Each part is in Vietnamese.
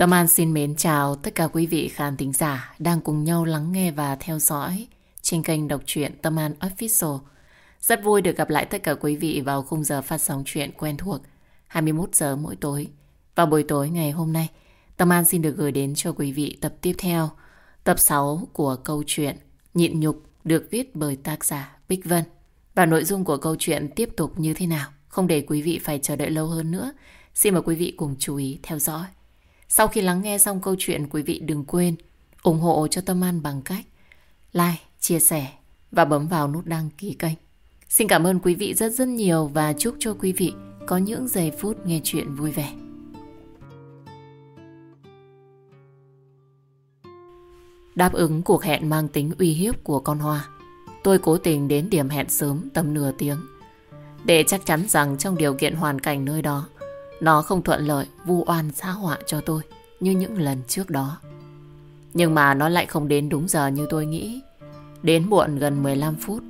Tâm An xin mến chào tất cả quý vị khán thính giả đang cùng nhau lắng nghe và theo dõi trên kênh đọc truyện Tâm An Official. Rất vui được gặp lại tất cả quý vị vào khung giờ phát sóng chuyện quen thuộc 21 giờ mỗi tối. Vào buổi tối ngày hôm nay, Tâm An xin được gửi đến cho quý vị tập tiếp theo, tập 6 của câu chuyện Nhịn Nhục được viết bởi tác giả Bích Vân. Và nội dung của câu chuyện tiếp tục như thế nào? Không để quý vị phải chờ đợi lâu hơn nữa. Xin mời quý vị cùng chú ý theo dõi. Sau khi lắng nghe xong câu chuyện, quý vị đừng quên ủng hộ cho Tâm An bằng cách like, chia sẻ và bấm vào nút đăng ký kênh. Xin cảm ơn quý vị rất rất nhiều và chúc cho quý vị có những giây phút nghe chuyện vui vẻ. Đáp ứng cuộc hẹn mang tính uy hiếp của con Hoa, tôi cố tình đến điểm hẹn sớm tầm nửa tiếng để chắc chắn rằng trong điều kiện hoàn cảnh nơi đó nó không thuận lợi vu oan xã họa cho tôi như những lần trước đó. Nhưng mà nó lại không đến đúng giờ như tôi nghĩ. Đến muộn gần 15 phút,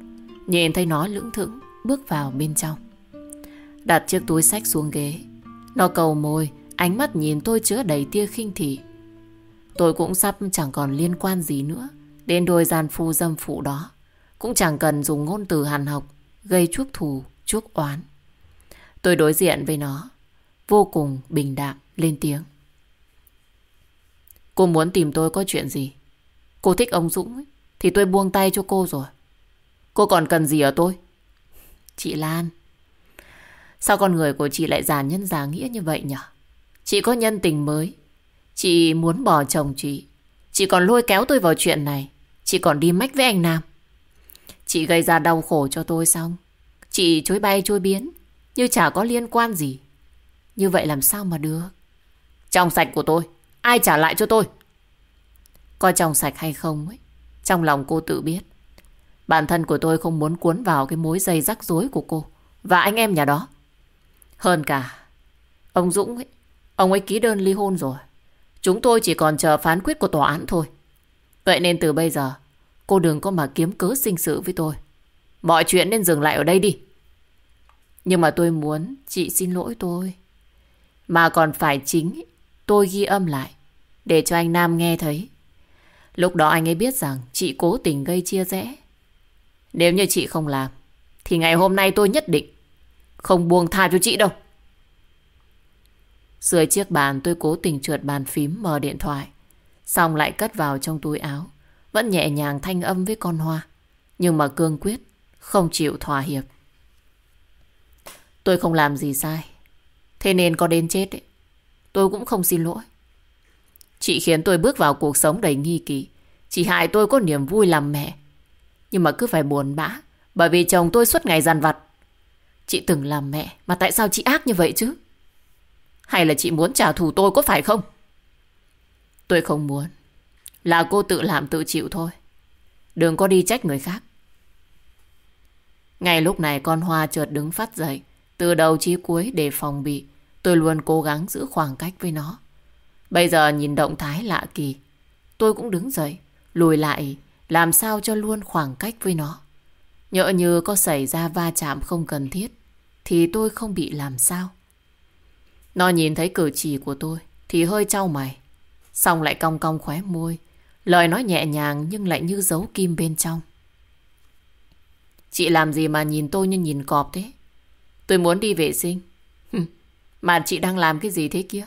nhìn thấy nó lững thững bước vào bên trong. Đặt chiếc túi sách xuống ghế. Nó cầu môi, ánh mắt nhìn tôi chứa đầy tia khinh thị. Tôi cũng sắp chẳng còn liên quan gì nữa đến đôi gian phu dâm phụ đó. Cũng chẳng cần dùng ngôn từ hàn học gây chuốc thù, chuốc oán. Tôi đối diện với nó, vô cùng bình đạm lên tiếng. Cô muốn tìm tôi có chuyện gì? Cô thích ông Dũng ấy, thì tôi buông tay cho cô rồi. Cô còn cần gì ở tôi? Chị Lan, sao con người của chị lại già nhân già nghĩa như vậy nhỉ? Chị có nhân tình mới. Chị muốn bỏ chồng chị. Chị còn lôi kéo tôi vào chuyện này. Chị còn đi mách với anh Nam. Chị gây ra đau khổ cho tôi xong. Chị chối bay chối biến. Như chả có liên quan gì. Như vậy làm sao mà được? Trong sạch của tôi, ai trả lại cho tôi? Coi trong sạch hay không ấy, trong lòng cô tự biết. Bản thân của tôi không muốn cuốn vào cái mối dây rắc rối của cô và anh em nhà đó. Hơn cả, ông Dũng ấy, ông ấy ký đơn ly hôn rồi. Chúng tôi chỉ còn chờ phán quyết của tòa án thôi. Vậy nên từ bây giờ, cô đừng có mà kiếm cớ sinh sự với tôi. Mọi chuyện nên dừng lại ở đây đi. Nhưng mà tôi muốn chị xin lỗi tôi. Mà còn phải chính tôi ghi âm lại, để cho anh Nam nghe thấy. Lúc đó anh ấy biết rằng chị cố tình gây chia rẽ. Nếu như chị không làm, thì ngày hôm nay tôi nhất định không buông tha cho chị đâu. Dưới chiếc bàn tôi cố tình trượt bàn phím mở điện thoại. Xong lại cất vào trong túi áo. Vẫn nhẹ nhàng thanh âm với con hoa. Nhưng mà cương quyết, không chịu thỏa hiệp. Tôi không làm gì sai. Thế nên có đến chết ấy, tôi cũng không xin lỗi. Chị khiến tôi bước vào cuộc sống đầy nghi kỳ. Chị hại tôi có niềm vui làm mẹ. Nhưng mà cứ phải buồn bã. Bởi vì chồng tôi suốt ngày dằn vặt. Chị từng làm mẹ. Mà tại sao chị ác như vậy chứ? Hay là chị muốn trả thù tôi có phải không? Tôi không muốn. Là cô tự làm tự chịu thôi. Đừng có đi trách người khác. Ngay lúc này con Hoa chợt đứng phát dậy. Từ đầu chí cuối để phòng bị. Tôi luôn cố gắng giữ khoảng cách với nó. Bây giờ nhìn động thái lạ kỳ. Tôi cũng đứng dậy. Lùi lại. Làm sao cho luôn khoảng cách với nó. Nhỡ như có xảy ra va chạm không cần thiết. Thì tôi không bị làm sao. Nó nhìn thấy cử chỉ của tôi. Thì hơi trao mày. Xong lại cong cong khóe môi. Lời nói nhẹ nhàng nhưng lại như dấu kim bên trong. Chị làm gì mà nhìn tôi như nhìn cọp thế? Tôi muốn đi vệ sinh. Mà chị đang làm cái gì thế kia?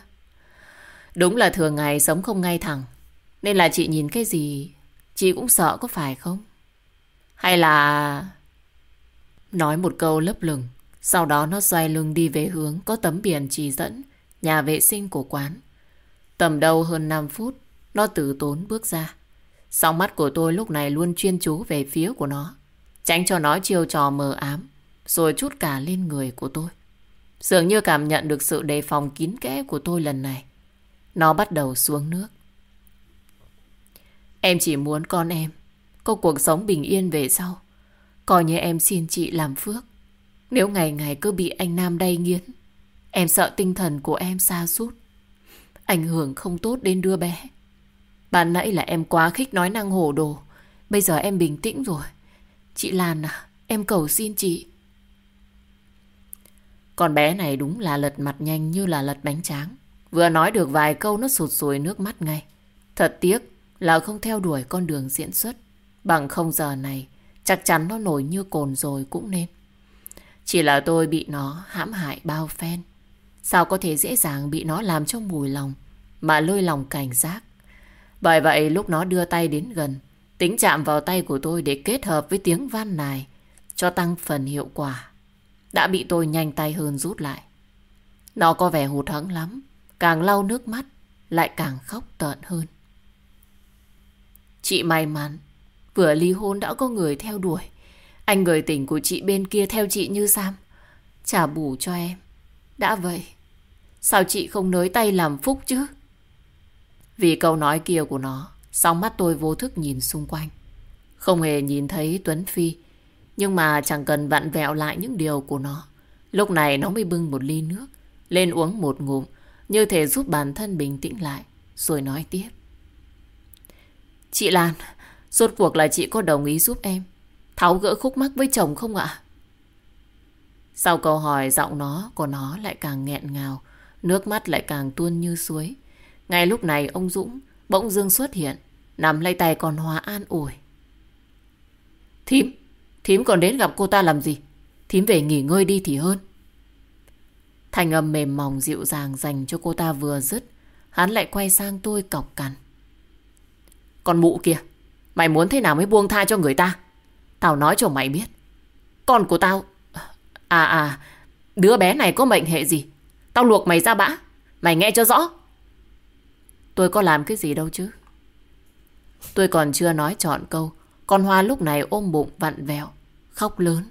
Đúng là thường ngày sống không ngay thẳng. Nên là chị nhìn cái gì chị cũng sợ có phải không? Hay là... Nói một câu lấp lửng. Sau đó nó xoay lưng đi về hướng có tấm biển chỉ dẫn nhà vệ sinh của quán. Tầm đầu hơn 5 phút, nó từ tốn bước ra. sau mắt của tôi lúc này luôn chuyên chú về phía của nó. Tránh cho nó chiêu trò mờ ám, rồi chút cả lên người của tôi. Dường như cảm nhận được sự đề phòng kín kẽ của tôi lần này. Nó bắt đầu xuống nước. Em chỉ muốn con em có cuộc sống bình yên về sau. Coi như em xin chị làm phước. Nếu ngày ngày cứ bị anh Nam đay nghiến, em sợ tinh thần của em xa sút Ảnh hưởng không tốt đến đứa bé. Bạn nãy là em quá khích nói năng hổ đồ. Bây giờ em bình tĩnh rồi. Chị Lan à, em cầu xin chị. Con bé này đúng là lật mặt nhanh như là lật bánh tráng. Vừa nói được vài câu nó sụt sùi nước mắt ngay. Thật tiếc là không theo đuổi con đường diễn xuất. Bằng không giờ này, chắc chắn nó nổi như cồn rồi cũng nên. Chỉ là tôi bị nó hãm hại bao phen. Sao có thể dễ dàng bị nó làm cho mùi lòng mà lôi lòng cảnh giác. Bởi vậy lúc nó đưa tay đến gần, tính chạm vào tay của tôi để kết hợp với tiếng van nài cho tăng phần hiệu quả. Đã bị tôi nhanh tay hơn rút lại. Nó có vẻ hụt hẫng lắm, càng lau nước mắt lại càng khóc tợn hơn. Chị may mắn, vừa ly hôn đã có người theo đuổi. Anh người tình của chị bên kia theo chị như Sam. Trả bù cho em. Đã vậy, sao chị không nới tay làm phúc chứ? Vì câu nói kia của nó, song mắt tôi vô thức nhìn xung quanh. Không hề nhìn thấy Tuấn Phi, nhưng mà chẳng cần vặn vẹo lại những điều của nó. Lúc này nó mới bưng một ly nước, lên uống một ngụm, như thể giúp bản thân bình tĩnh lại, rồi nói tiếp. Chị Lan, rốt cuộc là chị có đồng ý giúp em tháo gỡ khúc mắc với chồng không ạ? Sau câu hỏi giọng nó của nó lại càng nghẹn ngào, nước mắt lại càng tuôn như suối. Ngay lúc này ông Dũng bỗng dưng xuất hiện, nằm lấy tay con Hóa an ủi. Thím, thím còn đến gặp cô ta làm gì? Thím về nghỉ ngơi đi thì hơn. Thành âm mềm mỏng dịu dàng dành cho cô ta vừa dứt, hắn lại quay sang tôi cọc cằn. Con mụ kia, mày muốn thế nào mới buông tha cho người ta? Tao nói cho mày biết. Con của tao... À à, đứa bé này có mệnh hệ gì? Tao luộc mày ra bã. Mày nghe cho rõ. Tôi có làm cái gì đâu chứ. Tôi còn chưa nói trọn câu. Con Hoa lúc này ôm bụng vặn vẹo. Khóc lớn.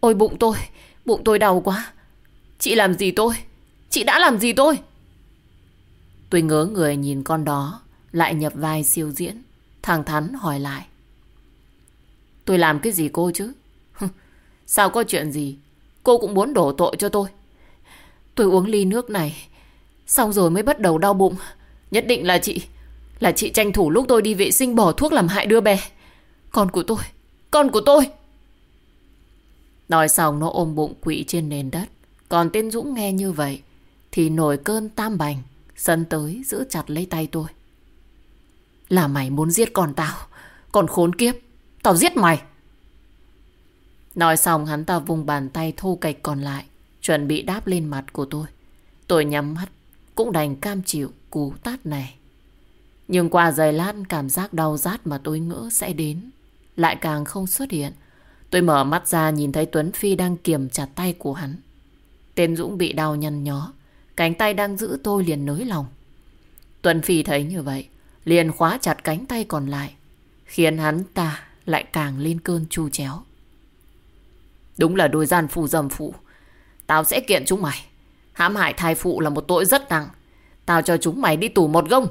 Ôi bụng tôi, bụng tôi đau quá. Chị làm gì tôi? Chị đã làm gì tôi? Tôi ngớ người nhìn con đó lại nhập vai siêu diễn. thẳng Thắn hỏi lại. Tôi làm cái gì cô chứ? Sao có chuyện gì? Cô cũng muốn đổ tội cho tôi. Tôi uống ly nước này. Xong rồi mới bắt đầu đau bụng. Nhất định là chị. Là chị tranh thủ lúc tôi đi vệ sinh bỏ thuốc làm hại đứa bé. Con của tôi. Con của tôi. Nói xong, nó ôm bụng quỵ trên nền đất. Còn tên Dũng nghe như vậy. Thì nổi cơn tam bành. Sân tới giữ chặt lấy tay tôi. Là mày muốn giết con tao. Còn khốn kiếp. Tao giết mày. Nói xong, hắn ta vùng bàn tay thô cạch còn lại. Chuẩn bị đáp lên mặt của tôi. Tôi nhắm mắt. Cũng đành cam chịu cú tát này. Nhưng qua giây lát, cảm giác đau rát mà tôi ngỡ sẽ đến. Lại càng không xuất hiện. Tôi mở mắt ra nhìn thấy Tuấn Phi đang kiềm chặt tay của hắn. Tên Dũng bị đau nhăn nhó. Cánh tay đang giữ tôi liền nới lòng. Tuấn Phi thấy như vậy. Liền khóa chặt cánh tay còn lại. Khiến hắn ta lại càng lên cơn chu chéo. Đúng là đôi gian phụ dầm phụ. Tao sẽ kiện chúng mày. Hãm hại thai phụ là một tội rất nặng. Tao cho chúng mày đi tù một gông.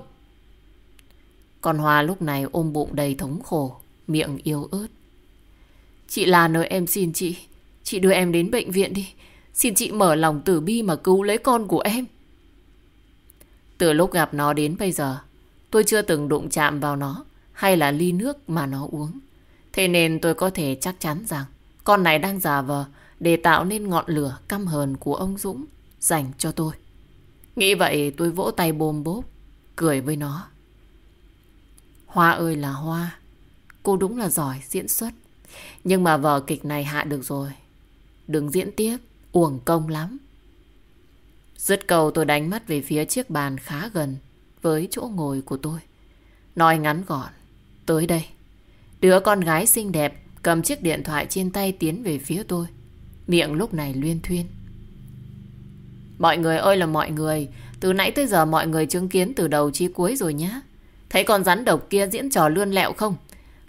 Còn Hòa lúc này ôm bụng đầy thống khổ, miệng yếu ớt. Chị Lan ơi em xin chị. Chị đưa em đến bệnh viện đi. Xin chị mở lòng tử bi mà cứu lấy con của em. Từ lúc gặp nó đến bây giờ, tôi chưa từng đụng chạm vào nó hay là ly nước mà nó uống. Thế nên tôi có thể chắc chắn rằng con này đang giả vờ để tạo nên ngọn lửa căm hờn của ông Dũng dành cho tôi. Nghĩ vậy tôi vỗ tay bồm bốp, cười với nó. Hoa ơi là Hoa, cô đúng là giỏi diễn xuất. Nhưng mà vở kịch này hạ được rồi. Đừng diễn tiếp, uổng công lắm. Dứt cầu tôi đánh mắt về phía chiếc bàn khá gần với chỗ ngồi của tôi. Nói ngắn gọn, tới đây. Đứa con gái xinh đẹp cầm chiếc điện thoại trên tay tiến về phía tôi. Miệng lúc này luyên thuyên. Mọi người ơi là mọi người, từ nãy tới giờ mọi người chứng kiến từ đầu chí cuối rồi nhá. Thấy con rắn độc kia diễn trò lươn lẹo không?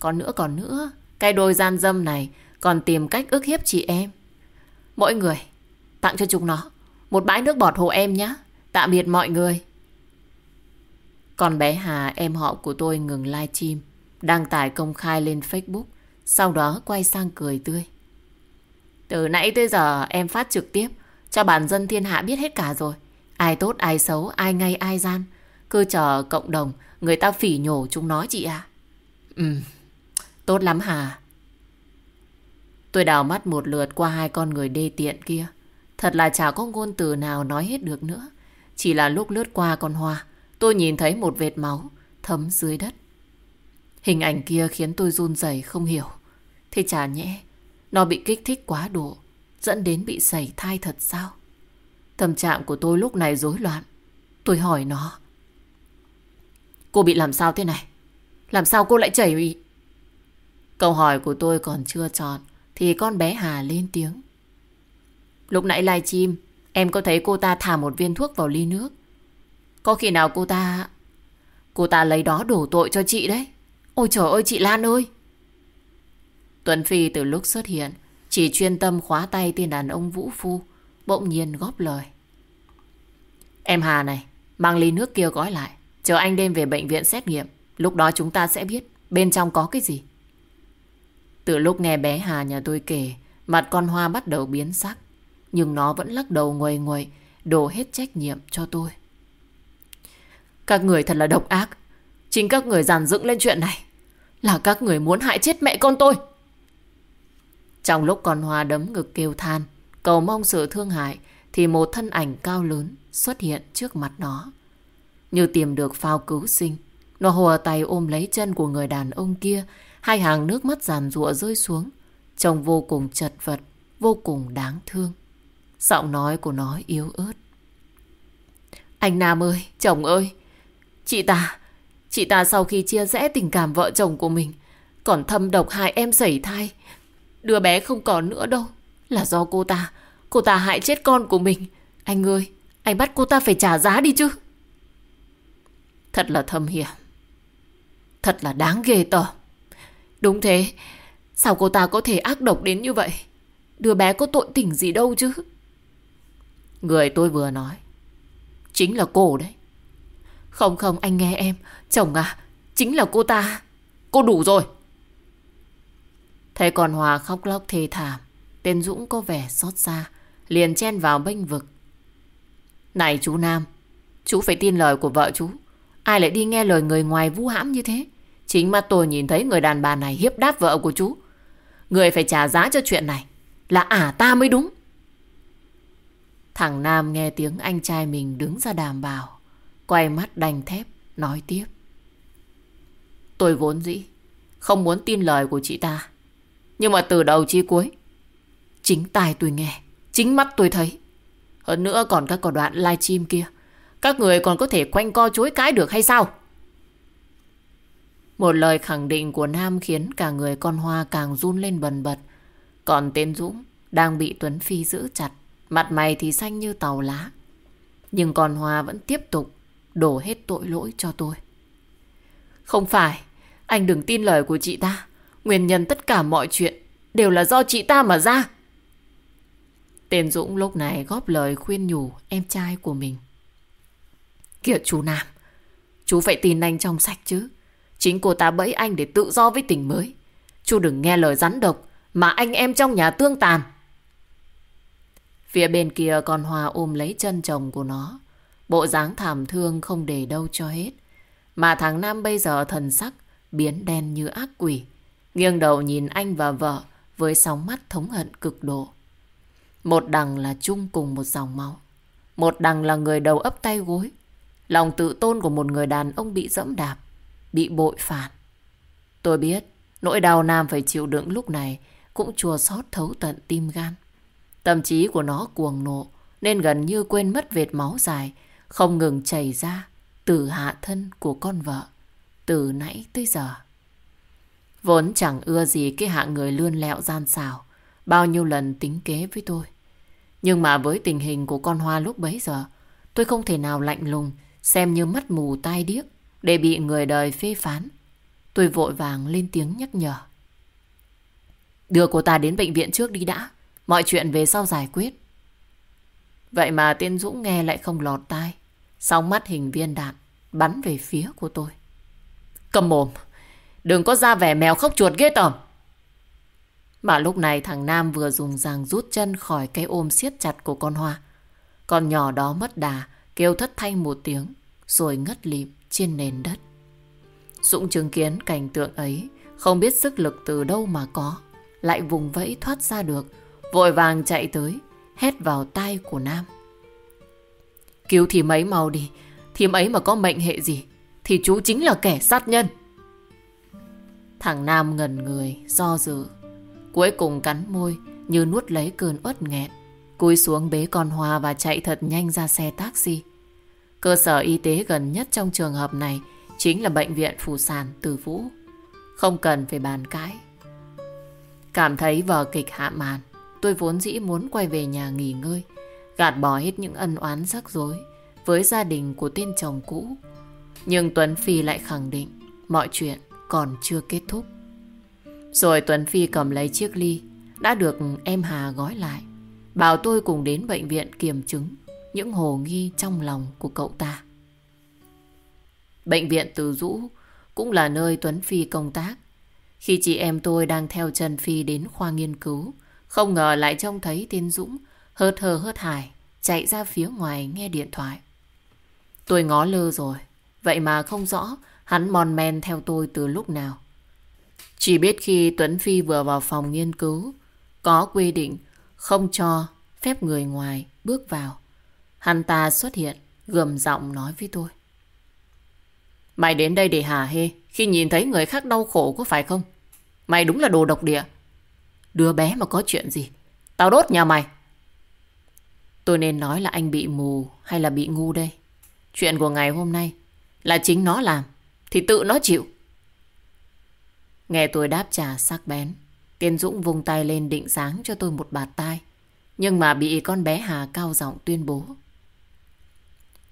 Còn nữa còn nữa, cái đôi gian dâm này còn tìm cách ức hiếp chị em. Mỗi người, tặng cho chúng nó một bãi nước bọt hộ em nhé. Tạm biệt mọi người. Còn bé Hà, em họ của tôi ngừng live stream đăng tải công khai lên Facebook, sau đó quay sang cười tươi. Từ nãy tới giờ em phát trực tiếp, cho bản dân thiên hạ biết hết cả rồi. Ai tốt, ai xấu, ai ngay, ai gian. Cứ chờ cộng đồng, người ta phỉ nhổ chúng nó chị à. Ừ, tốt lắm Hà. Tôi đào mắt một lượt qua hai con người đê tiện kia. Thật là chả có ngôn từ nào nói hết được nữa. Chỉ là lúc lướt qua con hoa, tôi nhìn thấy một vệt máu thấm dưới đất. Hình ảnh kia khiến tôi run rẩy không hiểu. Thế chả nhẽ, nó bị kích thích quá độ, dẫn đến bị sảy thai thật sao? Tâm trạng của tôi lúc này rối loạn. Tôi hỏi nó. Cô bị làm sao thế này? Làm sao cô lại chảy bị? Câu hỏi của tôi còn chưa tròn thì con bé Hà lên tiếng. Lúc nãy live chim em có thấy cô ta thả một viên thuốc vào ly nước. Có khi nào cô ta... Cô ta lấy đó đổ tội cho chị đấy. Ôi trời ơi chị Lan ơi! Tuấn Phi từ lúc xuất hiện chỉ chuyên tâm khóa tay tên đàn ông Vũ Phu bỗng nhiên góp lời. Em Hà này, mang ly nước kia gói lại. Chờ anh đêm về bệnh viện xét nghiệm. Lúc đó chúng ta sẽ biết bên trong có cái gì. Từ lúc nghe bé Hà nhà tôi kể, mặt con Hoa bắt đầu biến sắc. Nhưng nó vẫn lắc đầu nguầy nguầy, đổ hết trách nhiệm cho tôi. Các người thật là độc ác. Chính các người giàn dựng lên chuyện này. Là các người muốn hại chết mẹ con tôi. Trong lúc con Hoa đấm ngực kêu than, cầu mong sự thương hại, thì một thân ảnh cao lớn xuất hiện trước mặt nó. Như tìm được phao cứu sinh, nó hùa tay ôm lấy chân của người đàn ông kia, hai hàng nước mắt giàn rụa rơi xuống, trông vô cùng chật vật, vô cùng đáng thương. Giọng nói của nó yếu ớt. Anh Nam ơi, chồng ơi, chị ta, chị ta sau khi chia rẽ tình cảm vợ chồng của mình, còn thâm độc hại em sẩy thai. Đứa bé không còn nữa đâu, là do cô ta, cô ta hại chết con của mình. Anh ơi, anh bắt cô ta phải trả giá đi chứ. Thật là thâm hiểm. Thật là đáng ghê tởm. Đúng thế, sao cô ta có thể ác độc đến như vậy? Đứa bé có tội tỉnh gì đâu chứ? Người tôi vừa nói Chính là cô đấy. Không không anh nghe em. Chồng à Chính là cô ta. Cô đủ rồi. Thấy con Hòa khóc lóc thê thảm. Tên Dũng có vẻ xót xa Liền chen vào bênh vực. Này chú Nam Chú phải tin lời của vợ chú. Ai lại đi nghe lời người ngoài vu hãm như thế? Chính mắt tôi nhìn thấy người đàn bà này hiếp đáp vợ của chú. Người phải trả giá cho chuyện này. Là ả ta mới đúng. Thằng Nam nghe tiếng anh trai mình đứng ra đàm bảo. Quay mắt đành thép, Nói tiếp. Tôi vốn dĩ Không muốn tin lời của chị ta. Nhưng mà từ đầu chi cuối, Chính tai tôi nghe, Chính mắt tôi thấy. Hơn nữa còn các có đoạn livestream kia. Các người còn có thể quanh co chối cãi được hay sao? Một lời khẳng định của Nam Khiến cả người con Hoa càng run lên bần bật Còn tên Dũng Đang bị Tuấn Phi giữ chặt Mặt mày thì xanh như tàu lá. Nhưng con Hoa vẫn tiếp tục đổ hết tội lỗi cho tôi. Không phải, anh đừng tin lời của chị ta. Nguyên nhân tất cả mọi chuyện đều là do chị ta mà ra. Tên Dũng lúc này góp lời khuyên nhủ em trai của mình. Kìa chú Nam, chú phải tin anh trong sạch chứ. Chính cô ta bẫy anh để tự do với tình mới. Chú đừng nghe lời rắn độc mà anh em trong nhà tương tàn. Phía bên kia con Hoa ôm lấy chân chồng của nó. Bộ dáng thảm thương không để đâu cho hết. Mà thằng Nam bây giờ thần sắc biến đen như ác quỷ. Nghiêng đầu nhìn anh và vợ với sóng mắt thống hận cực độ. Một đằng là chung cùng một dòng máu. Một đằng là người đầu ấp tay gối. Lòng tự tôn của một người đàn ông bị dẫm đạp, bị bội phản. Tôi biết, nỗi đau Nam phải chịu đựng lúc này cũng chua xót thấu tận tim gan. Tâm trí của nó cuồng nộ nên gần như quên mất vệt máu dài không ngừng chảy ra từ hạ thân của con vợ từ nãy tới giờ. Vốn chẳng ưa gì cái hạng người lươn lẹo gian xào bao nhiêu lần tính kế với tôi. Nhưng mà với tình hình của con Hoa lúc bấy giờ tôi không thể nào lạnh lùng xem như mắt mù tai điếc để bị người đời phê phán. Tôi vội vàng lên tiếng nhắc nhở. Đưa cô ta đến bệnh viện trước đi đã. Mọi chuyện về sau giải quyết. Vậy mà tiên Dũng nghe lại không lọt tai. Sóng mắt hình viên đạn bắn về phía của tôi. Cầm mồm. Đừng có ra vẻ mèo khóc chuột ghê tởm. Mà lúc này thằng Nam vừa dùng ràng rút chân khỏi cái ôm siết chặt của con Hoa. Con nhỏ đó mất đà, kêu thất thanh một tiếng, rồi ngất lịm trên nền đất. Dũng chứng kiến cảnh tượng ấy, không biết sức lực từ đâu mà có, lại vùng vẫy thoát ra được, Vội vàng chạy tới, hét vào tai của Nam. Cứu thím ấy mau đi. Thím ấy mà có mệnh hệ gì thì chú chính là kẻ sát nhân. Thằng Nam ngần người, do dự. Cuối cùng cắn môi như nuốt lấy cơn uất nghẹn. Cúi xuống bế con Hoa và chạy thật nhanh ra xe taxi. Cơ sở y tế gần nhất trong trường hợp này chính là bệnh viện Phù Sản Từ Vũ. Không cần phải bàn cãi. Cảm thấy vở kịch hạ màn, tôi vốn dĩ muốn quay về nhà nghỉ ngơi, gạt bỏ hết những ân oán rắc rối với gia đình của tên chồng cũ. Nhưng Tuấn Phi lại khẳng định mọi chuyện còn chưa kết thúc. Rồi Tuấn Phi cầm lấy chiếc ly đã được em Hà gói lại. Bảo tôi cùng đến bệnh viện kiểm chứng những hồ nghi trong lòng của cậu ta. Bệnh viện Từ Dũ cũng là nơi Tuấn Phi công tác. Khi chị em tôi đang theo Trần Phi đến khoa nghiên cứu, không ngờ lại trông thấy tên Dũng hớt hờ hớt hải chạy ra phía ngoài nghe điện thoại. Tôi ngó lơ rồi, vậy mà không rõ hắn mòn men theo tôi từ lúc nào. Chỉ biết khi Tuấn Phi vừa vào phòng nghiên cứu, có quy định không cho phép người ngoài bước vào. Hắn ta xuất hiện, gầm giọng nói với tôi. Mày đến đây để hà hê khi nhìn thấy người khác đau khổ có phải không? Mày đúng là đồ độc địa. Đứa bé mà có chuyện gì? Tao đốt nhà mày. Tôi nên nói là anh bị mù hay là bị ngu đây? Chuyện của ngày hôm nay là chính nó làm thì tự nó chịu. Nghe tôi đáp trả sắc bén. Tiên Dũng vùng tay lên định sáng cho tôi một bạt tai. Nhưng mà bị con bé Hà cao giọng tuyên bố.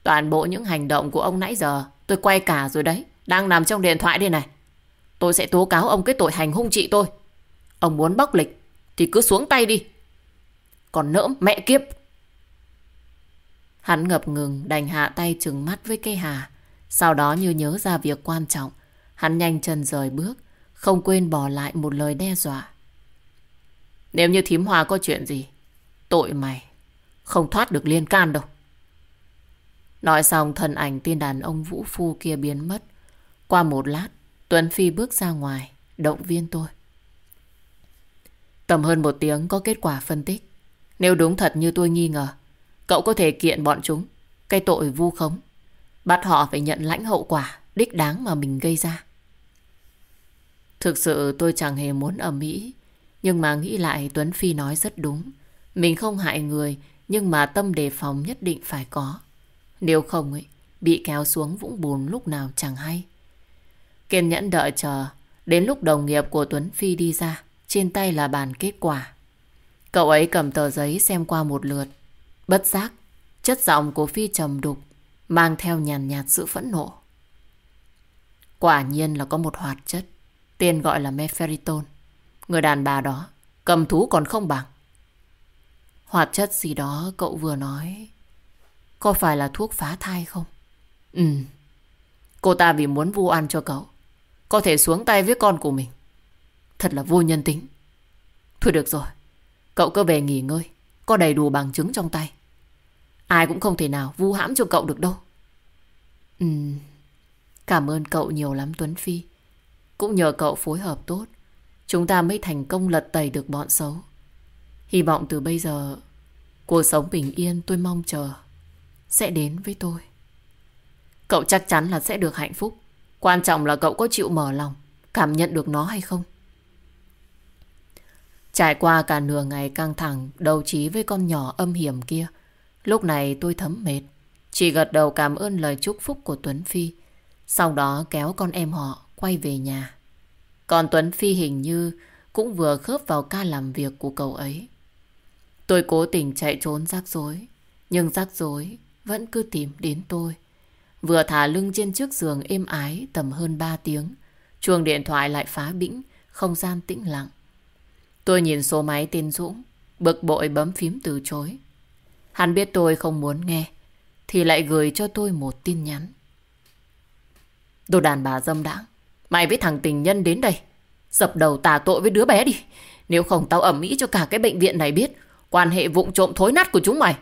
Toàn bộ những hành động của ông nãy giờ tôi quay cả rồi đấy. Đang nằm trong điện thoại đây này. Tôi sẽ tố cáo ông cái tội hành hung chị tôi. Ông muốn bóc lịch thì cứ xuống tay đi. Còn nỡ mẹ kiếp. Hắn ngập ngừng đành hạ tay trừng mắt với cây Hà. Sau đó như nhớ ra việc quan trọng. Hắn nhanh chân rời bước. Không quên bỏ lại một lời đe dọa. Nếu như thím hòa có chuyện gì, tội mày không thoát được liên can đâu. Nói xong thần ảnh tiên đàn ông Vũ Phu kia biến mất. Qua một lát, Tuấn Phi bước ra ngoài, động viên tôi. Tầm hơn một tiếng có kết quả phân tích. Nếu đúng thật như tôi nghi ngờ, cậu có thể kiện bọn chúng, cái tội vu khống. Bắt họ phải nhận lãnh hậu quả, đích đáng mà mình gây ra. Thực sự tôi chẳng hề muốn ở Mỹ nhưng mà nghĩ lại Tuấn Phi nói rất đúng. Mình không hại người, nhưng mà tâm đề phòng nhất định phải có. Nếu không ấy, bị kéo xuống vũng bùn lúc nào chẳng hay. Kiên nhẫn đợi chờ, đến lúc đồng nghiệp của Tuấn Phi đi ra, trên tay là bàn kết quả. Cậu ấy cầm tờ giấy xem qua một lượt. Bất giác, chất giọng của Phi trầm đục, mang theo nhàn nhạt sự phẫn nộ. Quả nhiên là có một hoạt chất, tên gọi là Meferiton. Người đàn bà đó cầm thú còn không bằng. Hoạt chất gì đó cậu vừa nói có phải là thuốc phá thai không? Ừ. Cô ta vì muốn vu oan cho cậu, có thể xuống tay với con của mình. Thật là vô nhân tính. Thôi được rồi. Cậu cứ về nghỉ ngơi. Có đầy đủ bằng chứng trong tay. Ai cũng không thể nào vu hãm cho cậu được đâu. Ừ. Cảm ơn cậu nhiều lắm, Tuấn Phi. Cũng nhờ cậu phối hợp tốt, Chúng ta mới thành công lật tẩy được bọn xấu. Hy vọng từ bây giờ, cuộc sống bình yên tôi mong chờ sẽ đến với tôi. Cậu chắc chắn là sẽ được hạnh phúc. Quan trọng là cậu có chịu mở lòng, cảm nhận được nó hay không. Trải qua cả nửa ngày căng thẳng, đầu trí với con nhỏ âm hiểm kia. Lúc này tôi thấm mệt. Chỉ gật đầu cảm ơn lời chúc phúc của Tuấn Phi. Sau đó kéo con em họ quay về nhà. Còn Tuấn Phi hình như cũng vừa khớp vào ca làm việc của cậu ấy. Tôi cố tình chạy trốn rắc rối, nhưng rắc rối vẫn cứ tìm đến tôi. Vừa thả lưng trên chiếc giường êm ái tầm hơn 3 tiếng, chuông điện thoại lại phá bĩnh, không gian tĩnh lặng. Tôi nhìn số máy tên Dũng, bực bội bấm phím từ chối. Hắn biết tôi không muốn nghe, thì lại gửi cho tôi một tin nhắn. Đồ đàn bà dâm đãng Mày với thằng tình nhân đến đây. Dập đầu tà tội với đứa bé đi. Nếu không tao ẩm mỹ cho cả cái bệnh viện này biết quan hệ vụng trộm thối nát của chúng mày.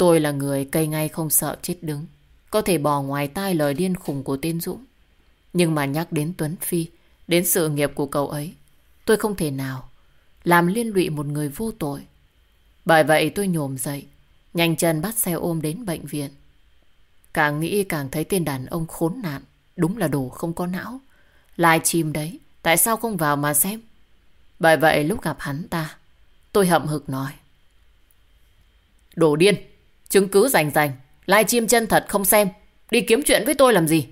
Tôi là người cây ngay không sợ chết đứng. Có thể bỏ ngoài tai lời điên khùng của tên Dũng. Nhưng mà nhắc đến Tuấn Phi, đến sự nghiệp của cậu ấy, tôi không thể nào làm liên lụy một người vô tội. Bởi vậy tôi nhổm dậy, Nhanh chân bắt xe ôm đến bệnh viện. Càng nghĩ càng thấy tên đàn ông khốn nạn. Đúng là đồ không có não. lai chim đấy. Tại sao không vào mà xem? Bởi vậy lúc gặp hắn ta, tôi hậm hực nói. Đồ điên, chứng cứ rành rành, live chim chân thật không xem, đi kiếm chuyện với tôi làm gì?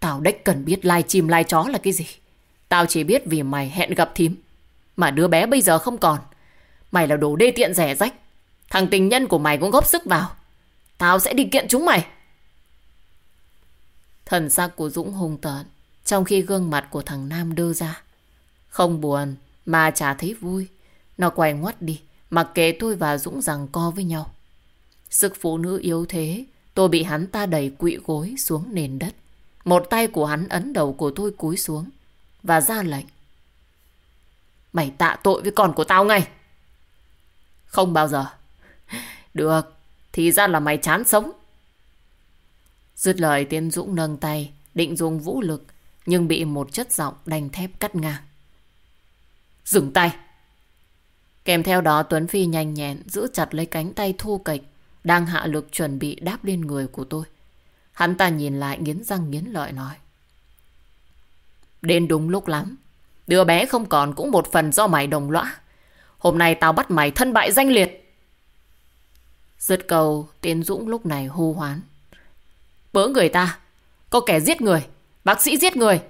Tao đếch cần biết live chim live chó là cái gì. Tao chỉ biết vì mày hẹn gặp thím, mà đứa bé bây giờ không còn. Mày là đồ đê tiện rẻ rách, thằng tình nhân của mày cũng góp sức vào. Tao sẽ đi kiện chúng mày. Thần sắc của Dũng hùng tợn, trong khi gương mặt của thằng Nam đưa ra. Không buồn, mà chả thấy vui. Nó quay ngoắt đi, mặc kệ tôi và Dũng rằng co với nhau. Sức phụ nữ yếu thế, tôi bị hắn ta đẩy quỵ gối xuống nền đất. Một tay của hắn ấn đầu của tôi cúi xuống và ra lệnh. Mày tạ tội với con của tao ngay. Không bao giờ. Được, thì ra là mày chán sống. Dứt lời Tiên Dũng nâng tay, định dùng vũ lực, nhưng bị một chất giọng đành thép cắt ngang. Dừng tay! Kèm theo đó Tuấn Phi nhanh nhẹn giữ chặt lấy cánh tay thô kệch đang hạ lực chuẩn bị đáp lên người của tôi. Hắn ta nhìn lại nghiến răng nghiến lợi nói. Đến đúng lúc lắm. Đứa bé không còn cũng một phần do mày đồng lõa. Hôm nay tao bắt mày thân bại danh liệt. Dứt cầu, Tiến Dũng lúc này hô hoán. Bớ người ta, có kẻ giết người, bác sĩ giết người.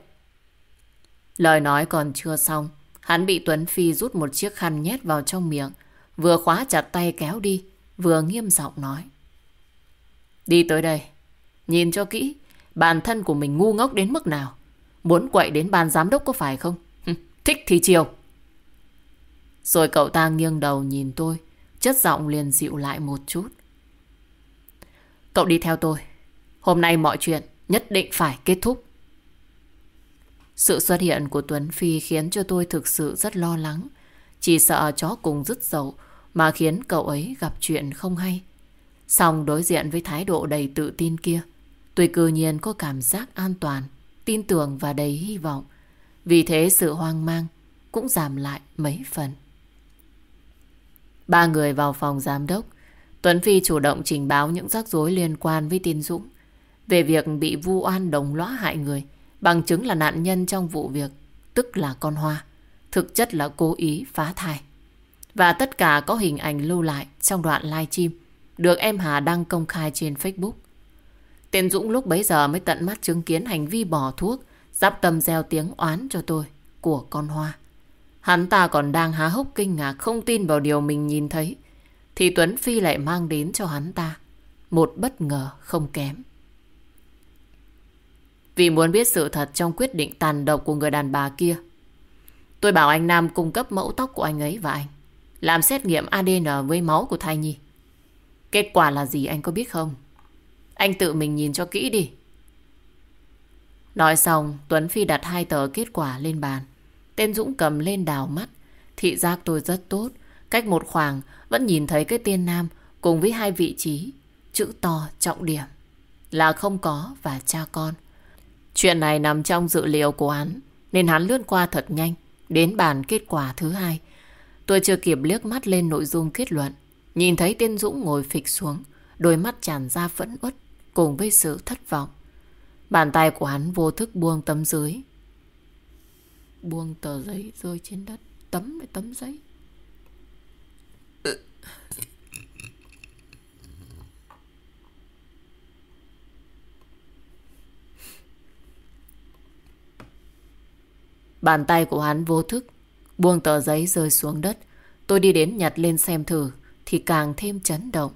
Lời nói còn chưa xong, hắn bị Tuấn Phi rút một chiếc khăn nhét vào trong miệng, vừa khóa chặt tay kéo đi, vừa nghiêm giọng nói. Đi tới đây, nhìn cho kỹ, bản thân của mình ngu ngốc đến mức nào. Muốn quậy đến ban giám đốc có phải không? Thích thì chiều. Rồi cậu ta nghiêng đầu nhìn tôi, chất giọng liền dịu lại một chút. Cậu đi theo tôi. Hôm nay mọi chuyện nhất định phải kết thúc. Sự xuất hiện của Tuấn Phi khiến cho tôi thực sự rất lo lắng. Chỉ sợ chó cùng dứt dậu mà khiến cậu ấy gặp chuyện không hay. Xong đối diện với thái độ đầy tự tin kia, tôi cư nhiên có cảm giác an toàn, tin tưởng và đầy hy vọng. Vì thế sự hoang mang cũng giảm lại mấy phần. Ba người vào phòng giám đốc. Tuấn Phi chủ động trình báo những rắc rối liên quan với tin Dũng. Về việc bị vu oan đồng lõa hại người. Bằng chứng là nạn nhân trong vụ việc. Tức là con Hoa. Thực chất là cố ý phá thai. Và tất cả có hình ảnh lưu lại trong đoạn live stream được em Hà đăng công khai trên Facebook. Tên Dũng lúc bấy giờ mới tận mắt chứng kiến hành vi bỏ thuốc, giáp tâm gieo tiếng oán cho tôi của con Hoa. Hắn ta còn đang há hốc kinh ngạc không tin vào điều mình nhìn thấy. Thì Tuấn Phi lại mang đến cho hắn ta một bất ngờ không kém. Vì muốn biết sự thật trong quyết định tàn độc của người đàn bà kia, tôi bảo anh Nam cung cấp mẫu tóc của anh ấy và anh. Làm xét nghiệm ADN với máu của thai nhi. Kết quả là gì anh có biết không? Anh tự mình nhìn cho kỹ đi. Nói xong, Tuấn Phi đặt hai tờ kết quả lên bàn. Tên Dũng cầm lên đào mắt. Thị giác tôi rất tốt. Cách một khoảng vẫn nhìn thấy cái tên Nam cùng với hai vị trí. Chữ to trọng điểm. Là không có và cha con. Chuyện này nằm trong dự liệu của hắn. Nên hắn lướt qua thật nhanh. Đến bàn kết quả thứ hai. Tôi chưa kịp liếc mắt lên nội dung kết luận. Nhìn thấy tiên Dũng ngồi phịch xuống. Đôi mắt tràn ra phẫn uất, cùng với sự thất vọng. Bàn tay của hắn vô thức buông tấm dưới buông tờ giấy rơi trên đất, tấm với tấm giấy Bàn tay của hắn vô thức Buông tờ giấy rơi xuống đất. Tôi đi đến nhặt lên xem thử, Thì càng thêm chấn động.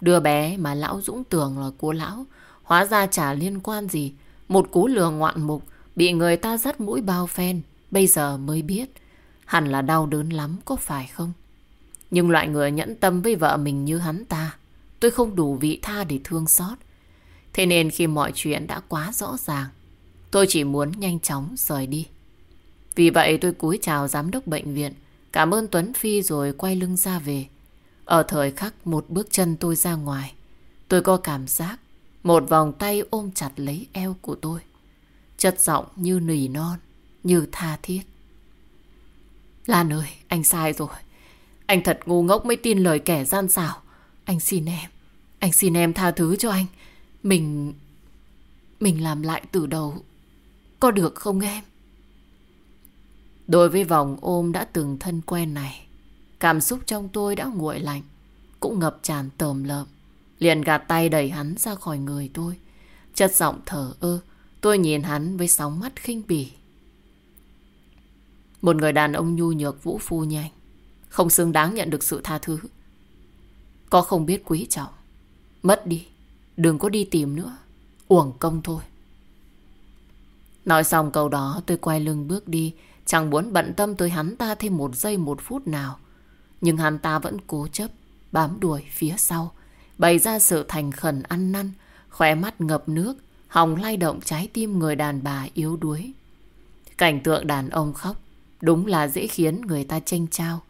Đứa bé mà lão Dũng tưởng là của lão, Hóa ra chả liên quan gì. Một cú lừa ngoạn mục, Bị người ta dắt mũi bao phen, Bây giờ mới biết. Hẳn là đau đớn lắm, có phải không? Nhưng loại người nhẫn tâm với vợ mình như hắn ta, Tôi không đủ vị tha để thương xót. Thế nên khi mọi chuyện đã quá rõ ràng, Tôi chỉ muốn nhanh chóng rời đi. Vì vậy tôi cúi chào giám đốc bệnh viện Cảm ơn Tuấn Phi rồi quay lưng ra về Ở thời khắc một bước chân tôi ra ngoài Tôi có cảm giác Một vòng tay ôm chặt lấy eo của tôi Chất giọng như nỉ non như tha thiết. Lan ơi, anh sai rồi. Anh thật ngu ngốc mới tin lời kẻ gian xảo. Anh xin em. Anh xin em tha thứ cho anh. Mình... Mình làm lại từ đầu. Có được không em? Đối với vòng ôm đã từng thân quen này, cảm xúc trong tôi đã nguội lạnh, cũng ngập tràn tờm lợm. Liền gạt tay đẩy hắn ra khỏi người tôi. Chất giọng thở ơ, tôi nhìn hắn với sóng mắt khinh bỉ. Một người đàn ông nhu nhược vũ phu nhanh, không xứng đáng nhận được sự tha thứ. Có không biết quý trọng, mất đi, đừng có đi tìm nữa, uổng công thôi. Nói xong câu đó tôi quay lưng bước đi, chẳng muốn bận tâm tới hắn ta thêm một giây một phút nào. Nhưng hắn ta vẫn cố chấp, bám đuổi phía sau, bày ra sự thành khẩn ăn năn, khóe mắt ngập nước, hòng lay động trái tim người đàn bà yếu đuối. Cảnh tượng đàn ông khóc, đúng là dễ khiến người ta tranh trao.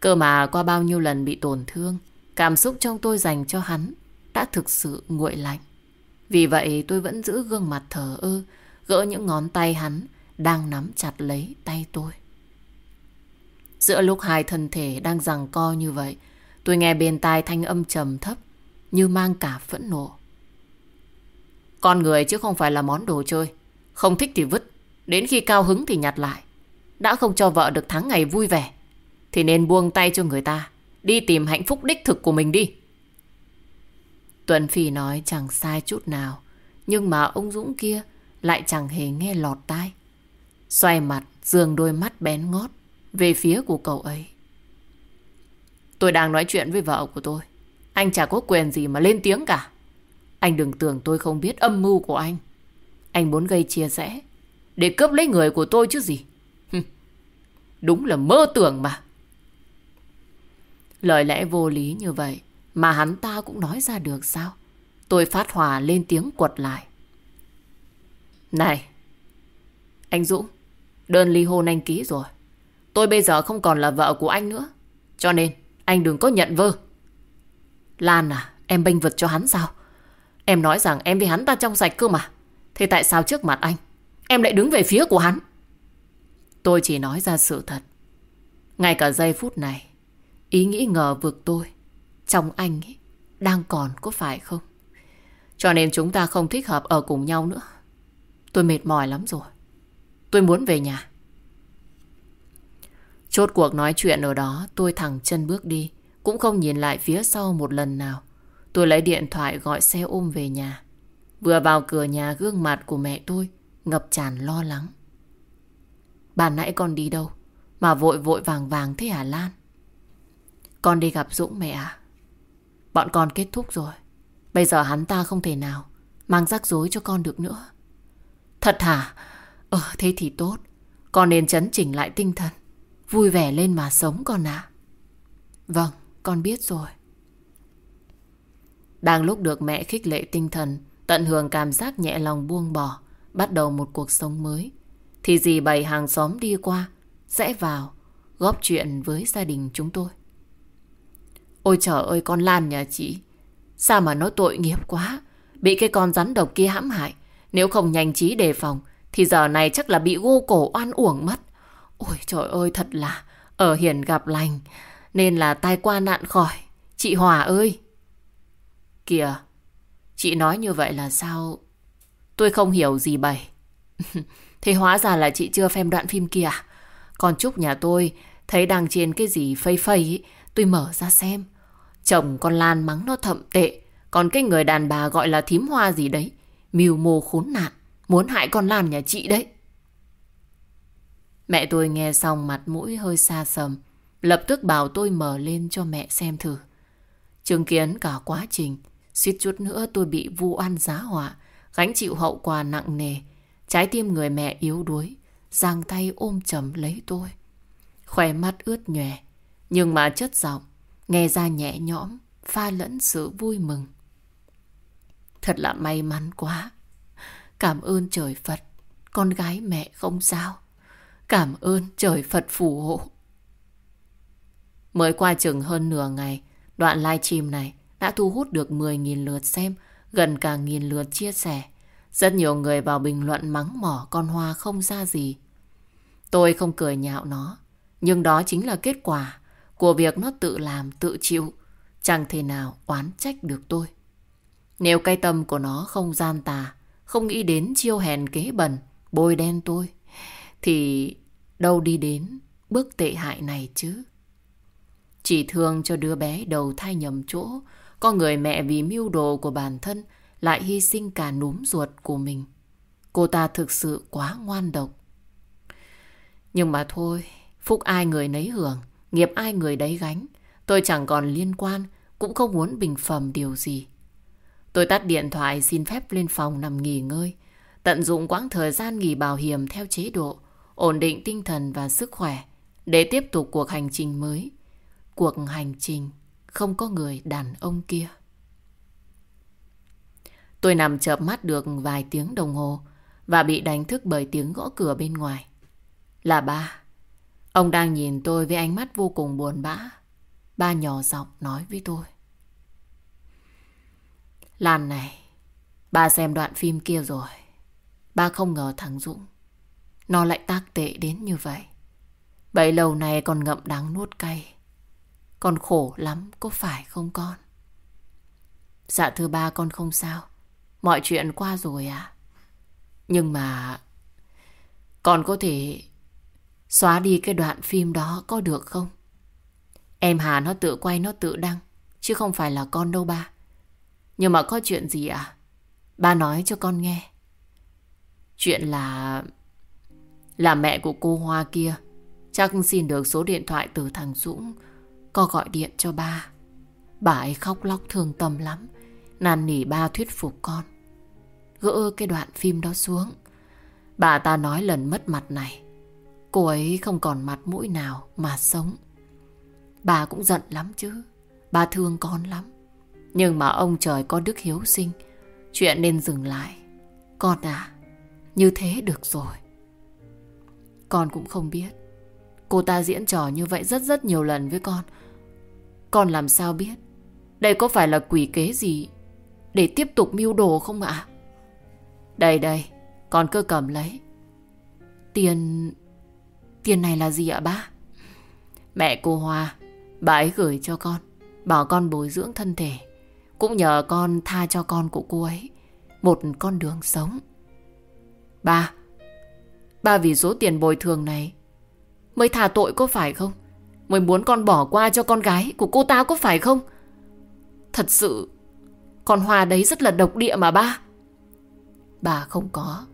Cơ mà qua bao nhiêu lần bị tổn thương, cảm xúc trong tôi dành cho hắn đã thực sự nguội lạnh. Vì vậy tôi vẫn giữ gương mặt thờ ơ, gỡ những ngón tay hắn đang nắm chặt lấy tay tôi. Giữa lúc hai thân thể đang giằng co như vậy, tôi nghe bên tai thanh âm trầm thấp, như mang cả phẫn nộ. Con người chứ không phải là món đồ chơi. Không thích thì vứt, đến khi cao hứng thì nhặt lại. Đã không cho vợ được tháng ngày vui vẻ, thì nên buông tay cho người ta, đi tìm hạnh phúc đích thực của mình đi. Tuấn Phi nói chẳng sai chút nào, nhưng mà ông Dũng kia lại chẳng hề nghe lọt tai. Xoay mặt, dường đôi mắt bén ngót về phía của cậu ấy. Tôi đang nói chuyện với vợ của tôi. Anh chả có quyền gì mà lên tiếng cả. Anh đừng tưởng tôi không biết âm mưu của anh. Anh muốn gây chia rẽ để cướp lấy người của tôi chứ gì. Đúng là mơ tưởng mà. Lời lẽ vô lý như vậy mà hắn ta cũng nói ra được sao? Tôi phát hỏa lên tiếng quật lại. Này, anh Dũng, đơn ly hôn anh ký rồi. Tôi bây giờ không còn là vợ của anh nữa. Cho nên, anh đừng có nhận vơ. Lan à, em bênh vực cho hắn sao? Em nói rằng em với hắn ta trong sạch cơ mà. Thế tại sao trước mặt anh, em lại đứng về phía của hắn? Tôi chỉ nói ra sự thật. Ngay cả giây phút này, ý nghĩ ngờ vực tôi, trong anh ấy, đang còn có phải không? Cho nên chúng ta không thích hợp ở cùng nhau nữa. Tôi mệt mỏi lắm rồi. Tôi muốn về nhà. Chốt cuộc nói chuyện ở đó, tôi thẳng chân bước đi, cũng không nhìn lại phía sau một lần nào. Tôi lấy điện thoại gọi xe ôm về nhà. Vừa vào cửa nhà gương mặt của mẹ tôi ngập tràn lo lắng. Bà nãy con đi đâu? Mà vội vội vàng vàng thế hả Lan? Con đi gặp Dũng mẹ à? Bọn con kết thúc rồi. Bây giờ hắn ta không thể nào mang rắc rối cho con được nữa. Thật hả? Ờ thế thì tốt. Con nên chấn chỉnh lại tinh thần. Vui vẻ lên mà sống con ạ. Vâng, con biết rồi. Đang lúc được mẹ khích lệ tinh thần, tận hưởng cảm giác nhẹ lòng buông bỏ, bắt đầu một cuộc sống mới. Thì dì bày hàng xóm đi qua, sẽ vào, góp chuyện với gia đình chúng tôi. Ôi trời ơi con Lan nhà chị, sao mà nó tội nghiệp quá, bị cái con rắn độc kia hãm hại. Nếu không nhanh trí đề phòng, thì giờ này chắc là bị gô cổ oan uổng mất. Ôi trời ơi thật là, ở hiền gặp lành, nên là tai qua nạn khỏi. Chị Hòa ơi! Kìa, chị nói như vậy là sao? Tôi không hiểu gì bày. Thế hóa ra là chị chưa xem đoạn phim kia à? Còn Trúc nhà tôi thấy đang trên cái gì phây phây tôi mở ra xem. Chồng con Lan mắng nó thậm tệ, còn cái người đàn bà gọi là thím hoa gì đấy, mưu mô khốn nạn, muốn hại con làm nhà chị đấy. Mẹ tôi nghe xong mặt mũi hơi xa sầm, lập tức bảo tôi mở lên cho mẹ xem thử. Chứng kiến cả quá trình, suýt chút nữa tôi bị vu oan giá họa, gánh chịu hậu quả nặng nề. Trái tim người mẹ yếu đuối, giang tay ôm chầm lấy tôi. Khỏe mắt ướt nhòe, nhưng mà chất giọng, nghe ra nhẹ nhõm, pha lẫn sự vui mừng. Thật là may mắn quá. Cảm ơn trời Phật, con gái mẹ không sao. Cảm ơn trời Phật phù hộ. Mới qua chừng hơn nửa ngày, đoạn livestream này đã thu hút được 10.000 lượt xem, gần cả nghìn lượt chia sẻ. Rất nhiều người vào bình luận mắng mỏ con hoa không ra gì. Tôi không cười nhạo nó, nhưng đó chính là kết quả của việc nó tự làm, tự chịu, chẳng thể nào oán trách được tôi. Nếu cái tâm của nó không gian tà, không nghĩ đến chiêu hèn kế bẩn, bôi đen tôi, thì đâu đi đến bước tệ hại này chứ. Chỉ thương cho đứa bé đầu thai nhầm chỗ, có người mẹ vì mưu đồ của bản thân lại hy sinh cả núm ruột của mình. Cô ta thực sự quá ngoan độc. Nhưng mà thôi, phúc ai người nấy hưởng, nghiệp ai người đấy gánh. Tôi chẳng còn liên quan, cũng không muốn bình phẩm điều gì. Tôi tắt điện thoại xin phép lên phòng nằm nghỉ ngơi, tận dụng quãng thời gian nghỉ bảo hiểm theo chế độ, ổn định tinh thần và sức khỏe để tiếp tục cuộc hành trình mới. Cuộc hành trình không có người đàn ông kia. Tôi nằm chợp mắt được vài tiếng đồng hồ và bị đánh thức bởi tiếng gõ cửa bên ngoài. Là ba. Ông đang nhìn tôi với ánh mắt vô cùng buồn bã. Ba nhỏ giọng nói với tôi. Lan này, ba xem đoạn phim kia rồi. Ba không ngờ thằng Dũng, nó lại tác tệ đến như vậy. Bấy lâu này còn ngậm đắng nuốt cay. Con khổ lắm, có phải không con? Dạ thưa ba con không sao. Mọi chuyện qua rồi à? Nhưng mà... Con có thể xóa đi cái đoạn phim đó có được không? Em Hà nó tự quay nó tự đăng. Chứ không phải là con đâu ba. Nhưng mà có chuyện gì à? Ba nói cho con nghe. Chuyện là... Là mẹ của cô Hoa kia. Chắc xin được số điện thoại từ thằng Dũng. Có gọi điện cho ba. Bà ấy khóc lóc thương tâm lắm. Nàn nỉ ba thuyết phục con. Gỡ cái đoạn phim đó xuống. Bà ta nói lần mất mặt này. Cô ấy không còn mặt mũi nào mà sống. Bà cũng giận lắm chứ. Bà thương con lắm. Nhưng mà ông trời có đức hiếu sinh. Chuyện nên dừng lại. Con à, như thế được rồi. Con cũng không biết. Cô ta diễn trò như vậy rất rất nhiều lần với con. Con làm sao biết? Đây có phải là quỷ kế gì để tiếp tục mưu đồ không ạ? Đây đây, con cứ cầm lấy. Tiền... Tiền này là gì ạ ba? Mẹ cô Hoa, bà ấy gửi cho con. Bảo con bồi dưỡng thân thể. Cũng nhờ con tha cho con của cô ấy. Một con đường sống. Ba, ba vì số tiền bồi thường này mới tha tội có phải không? Mới muốn con bỏ qua cho con gái của cô ta có phải không? Thật sự, con Hoa đấy rất là độc địa mà ba. Bà không có.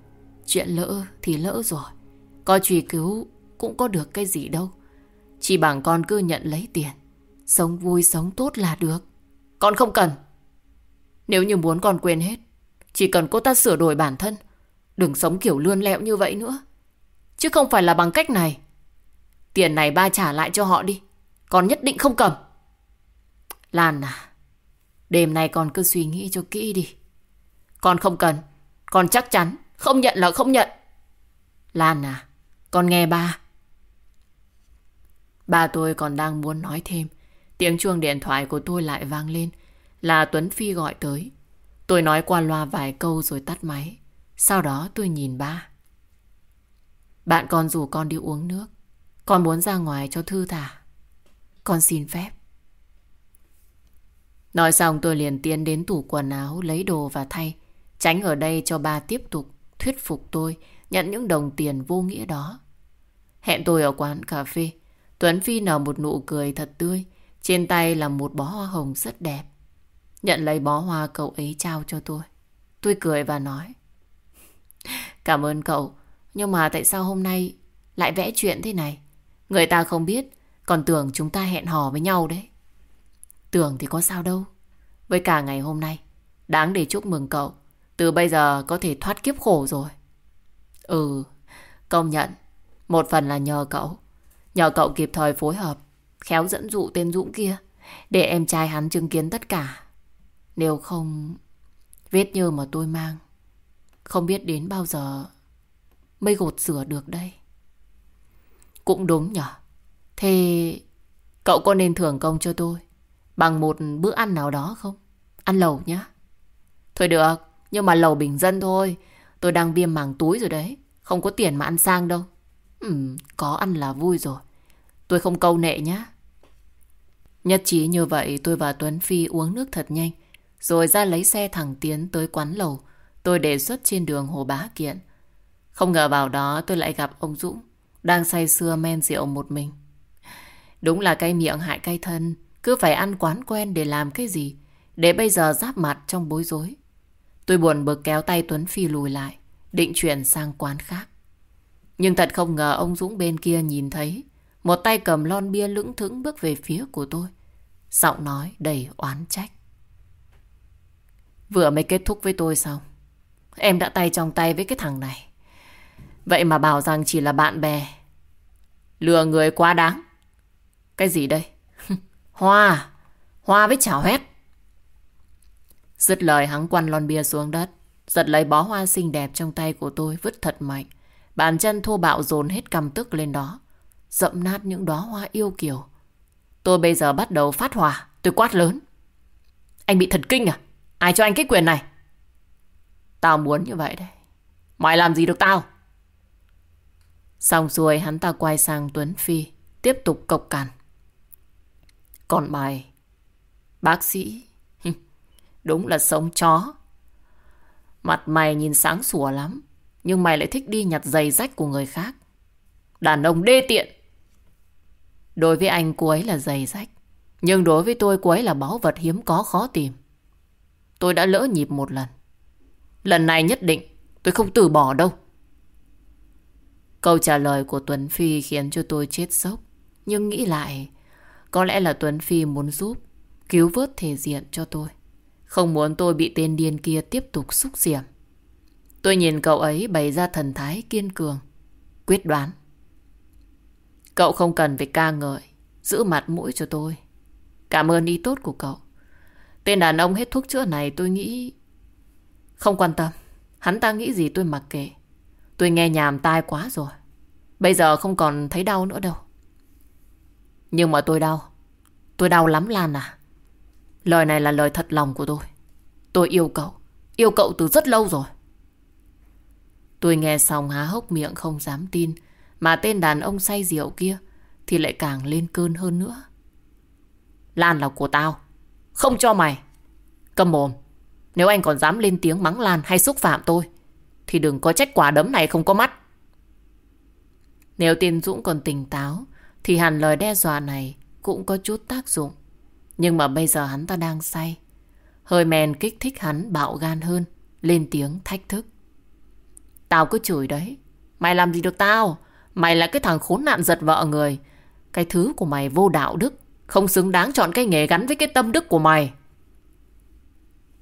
Chuyện lỡ thì lỡ rồi. Có truy cứu cũng có được cái gì đâu. Chỉ bằng con cứ nhận lấy tiền. Sống vui sống tốt là được. Con không cần. Nếu như muốn con quên hết, chỉ cần cô ta sửa đổi bản thân. Đừng sống kiểu lươn lẹo như vậy nữa. Chứ không phải là bằng cách này. Tiền này ba trả lại cho họ đi. Con nhất định không cầm. Lan à, đêm nay con cứ suy nghĩ cho kỹ đi. Con không cần. Con chắc chắn. Không nhận là không nhận. Lan à, con nghe ba. Ba tôi còn đang muốn nói thêm. Tiếng chuông điện thoại của tôi lại vang lên. Là Tuấn Phi gọi tới. Tôi nói qua loa vài câu rồi tắt máy. Sau đó tôi nhìn ba. Bạn con rủ con đi uống nước. Con muốn ra ngoài cho thư thả. Con xin phép. Nói xong tôi liền tiến đến tủ quần áo, lấy đồ và thay. Tránh ở đây cho ba tiếp tục thuyết phục tôi, nhận những đồng tiền vô nghĩa đó. Hẹn tôi ở quán cà phê. Tuấn Phi nở một nụ cười thật tươi. Trên tay là một bó hoa hồng rất đẹp. Nhận lấy bó hoa cậu ấy trao cho tôi. Tôi cười và nói. Cảm ơn cậu. Nhưng mà tại sao hôm nay lại vẽ chuyện thế này? Người ta không biết, còn tưởng chúng ta hẹn hò với nhau đấy. Tưởng thì có sao đâu. Với cả ngày hôm nay, đáng để chúc mừng cậu. Từ bây giờ có thể thoát kiếp khổ rồi. Ừ, công nhận. Một phần là nhờ cậu. Nhờ cậu kịp thời phối hợp, khéo dẫn dụ tên Dũng kia, để em trai hắn chứng kiến tất cả. Nếu không, vết nhơ mà tôi mang, không biết đến bao giờ mới gột rửa được đây. Cũng đúng nhở. Thế cậu có nên thưởng công cho tôi bằng một bữa ăn nào đó không? Ăn lẩu nhá. Thôi được, nhưng mà lẩu bình dân thôi. Tôi đang viêm màng túi rồi đấy. Không có tiền mà ăn sang đâu. Ừ, có ăn là vui rồi. Tôi không câu nệ nhá. Nhất trí như vậy tôi và Tuấn Phi uống nước thật nhanh. Rồi ra lấy xe thẳng tiến tới quán lầu. Tôi đề xuất trên đường Hồ Bá Kiện. Không ngờ vào đó tôi lại gặp ông Dũng. Đang say sưa men rượu một mình. Đúng là cay miệng hại cay thân. Cứ phải ăn quán quen để làm cái gì. Để bây giờ giáp mặt trong bối rối. Tôi buồn bực kéo tay Tuấn Phi lùi lại. Định chuyển sang quán khác. Nhưng thật không ngờ ông Dũng bên kia nhìn thấy. Một tay cầm lon bia lững thững bước về phía của tôi. Giọng nói đầy oán trách. Vừa mới kết thúc với tôi xong. Em đã tay trong tay với cái thằng này. Vậy mà bảo rằng chỉ là bạn bè. Lừa người quá đáng. Cái gì đây? Hoa. Hoa với chảo hét. Dứt lời hắn quăn lon bia xuống đất. Giật lấy bó hoa xinh đẹp trong tay của tôi, vứt thật mạnh. Bàn chân thô bạo dồn hết cầm tức lên đó. Dậm nát những đóa hoa yêu kiều. Tôi bây giờ bắt đầu phát hỏa. Tôi quát lớn. Anh bị thần kinh à? Ai cho anh cái quyền này? Tao muốn như vậy đấy. Mày làm gì được tao? Xong rồi hắn ta quay sang Tuấn Phi. Tiếp tục cộc cằn. Còn mày, bác sĩ, đúng là sống chó. Mặt mày nhìn sáng sủa lắm, nhưng mày lại thích đi nhặt giày rách của người khác. Đàn ông đê tiện. Đối với anh cô ấy là giày rách, nhưng đối với tôi cô ấy là báu vật hiếm có khó tìm. Tôi đã lỡ nhịp một lần. Lần này nhất định tôi không từ bỏ đâu. Câu trả lời của Tuấn Phi khiến cho tôi chết sốc. Nhưng nghĩ lại, có lẽ là Tuấn Phi muốn giúp, cứu vớt thể diện cho tôi. Không muốn tôi bị tên điên kia tiếp tục xúc diệm Tôi nhìn cậu ấy bày ra thần thái kiên cường, quyết đoán. Cậu không cần phải ca ngợi, giữ mặt mũi cho tôi. Cảm ơn ý tốt của cậu. Tên đàn ông hết thuốc chữa này tôi nghĩ... Không quan tâm, hắn ta nghĩ gì tôi mặc kệ. Tôi nghe nhàm tai quá rồi. Bây giờ không còn thấy đau nữa đâu. Nhưng mà tôi đau. Tôi đau lắm Lan à. Lời này là lời thật lòng của tôi. Tôi yêu cậu. Yêu cậu từ rất lâu rồi. Tôi nghe xong há hốc miệng không dám tin. Mà tên đàn ông say rượu kia thì lại càng lên cơn hơn nữa. Lan là của tao. Không cho mày. Cầm mồm. Nếu anh còn dám lên tiếng mắng Lan hay xúc phạm tôi thì đừng có trách quả đấm này không có mắt. Nếu tiên Dũng còn tỉnh táo thì hẳn lời đe dọa này cũng có chút tác dụng. Nhưng mà bây giờ hắn ta đang say. Hơi men kích thích hắn bạo gan hơn, lên tiếng thách thức. Tao cứ chửi đấy. Mày làm gì được tao? Mày là cái thằng khốn nạn giật vợ người. Cái thứ của mày vô đạo đức, không xứng đáng chọn cái nghề gắn với cái tâm đức của mày.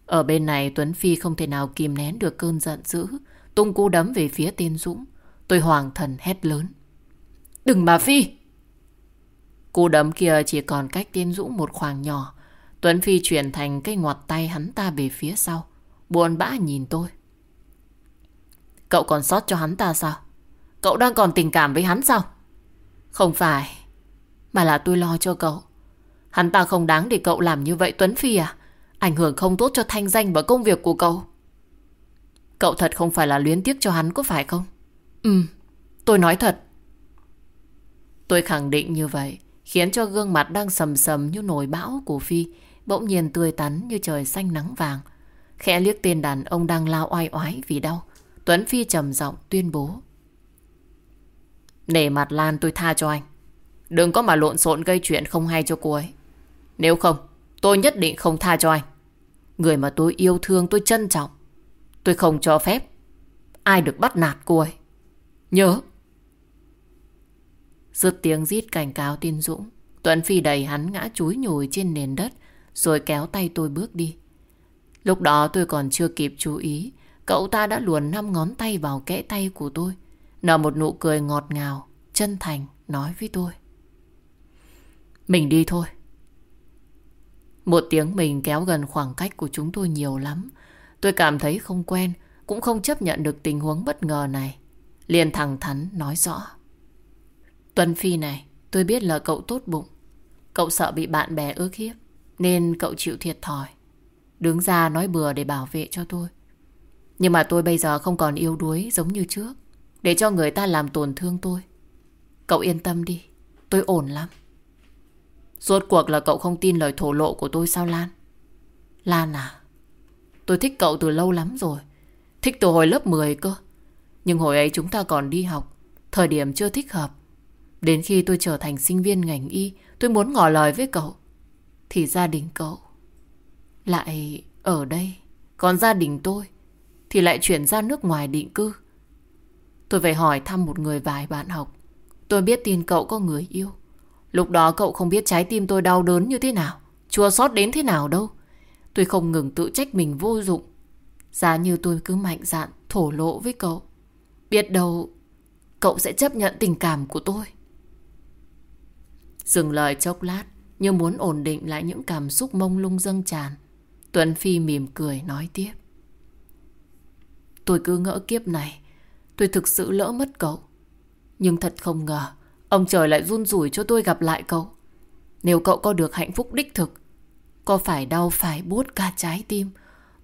Ở bên này Tuấn Phi không thể nào kìm nén được cơn giận dữ, tung cú đấm về phía tên Dũng. Tôi hoàng thần hét lớn. Đừng mà Phi! Cú đấm kia chỉ còn cách tiên Dũng một khoảng nhỏ. Tuấn Phi chuyển thành cây ngoặt tay hắn ta về phía sau. Buồn bã nhìn tôi. Cậu còn sót cho hắn ta sao? Cậu đang còn tình cảm với hắn sao? Không phải. Mà là tôi lo cho cậu. Hắn ta không đáng để cậu làm như vậy Tuấn Phi à? Ảnh hưởng không tốt cho thanh danh và công việc của cậu. Cậu thật không phải là luyến tiếc cho hắn có phải không? Ừ, tôi nói thật. Tôi khẳng định như vậy, khiến cho gương mặt đang sầm sầm như nồi bão của Phi bỗng nhiên tươi tắn như trời xanh nắng vàng. Khẽ liếc tên đàn ông đang lao oai oái vì đau. Tuấn Phi trầm giọng tuyên bố. Nể mặt Lan tôi tha cho anh. Đừng có mà lộn xộn gây chuyện không hay cho cô ấy. Nếu không, tôi nhất định không tha cho anh. Người mà tôi yêu thương tôi trân trọng. Tôi không cho phép ai được bắt nạt cô ấy. Nhớ, Dứt tiếng rít cảnh cáo tiên Dũng Tuấn Phi đẩy hắn ngã chúi nhồi trên nền đất Rồi kéo tay tôi bước đi Lúc đó tôi còn chưa kịp chú ý Cậu ta đã luồn năm ngón tay vào kẽ tay của tôi Nở một nụ cười ngọt ngào Chân thành nói với tôi Mình đi thôi một tiếng mình kéo gần khoảng cách của chúng tôi nhiều lắm Tôi cảm thấy không quen Cũng không chấp nhận được tình huống bất ngờ này liền thẳng thắn nói rõ Tuân Phi này, tôi biết là cậu tốt bụng. Cậu sợ bị bạn bè ước hiếp, nên cậu chịu thiệt thòi. Đứng ra nói bừa để bảo vệ cho tôi. Nhưng mà tôi bây giờ không còn yêu đuối giống như trước, để cho người ta làm tổn thương tôi. Cậu yên tâm đi, tôi ổn lắm. Rốt cuộc là cậu không tin lời thổ lộ của tôi sao Lan? Lan à, tôi thích cậu từ lâu lắm rồi. Thích từ hồi lớp 10 cơ. Nhưng hồi ấy chúng ta còn đi học. Thời điểm chưa thích hợp. Đến khi tôi trở thành sinh viên ngành y, tôi muốn ngỏ lời với cậu. Thì gia đình cậu lại ở đây. Còn gia đình tôi thì lại chuyển ra nước ngoài định cư. Tôi phải hỏi thăm một người vài bạn học. Tôi biết tin cậu có người yêu. Lúc đó cậu không biết trái tim tôi đau đớn như thế nào. Chua xót đến thế nào đâu. Tôi không ngừng tự trách mình vô dụng. Giá như tôi cứ mạnh dạn, thổ lộ với cậu. Biết đâu cậu sẽ chấp nhận tình cảm của tôi. Dừng lời chốc lát, như muốn ổn định lại những cảm xúc mông lung dâng tràn. Tuấn Phi mỉm cười nói tiếp. Tôi cứ ngỡ kiếp này, tôi thực sự lỡ mất cậu. Nhưng thật không ngờ ông trời lại run rủi cho tôi gặp lại cậu. Nếu cậu có được hạnh phúc đích thực, có phải đau phải buốt cả trái tim,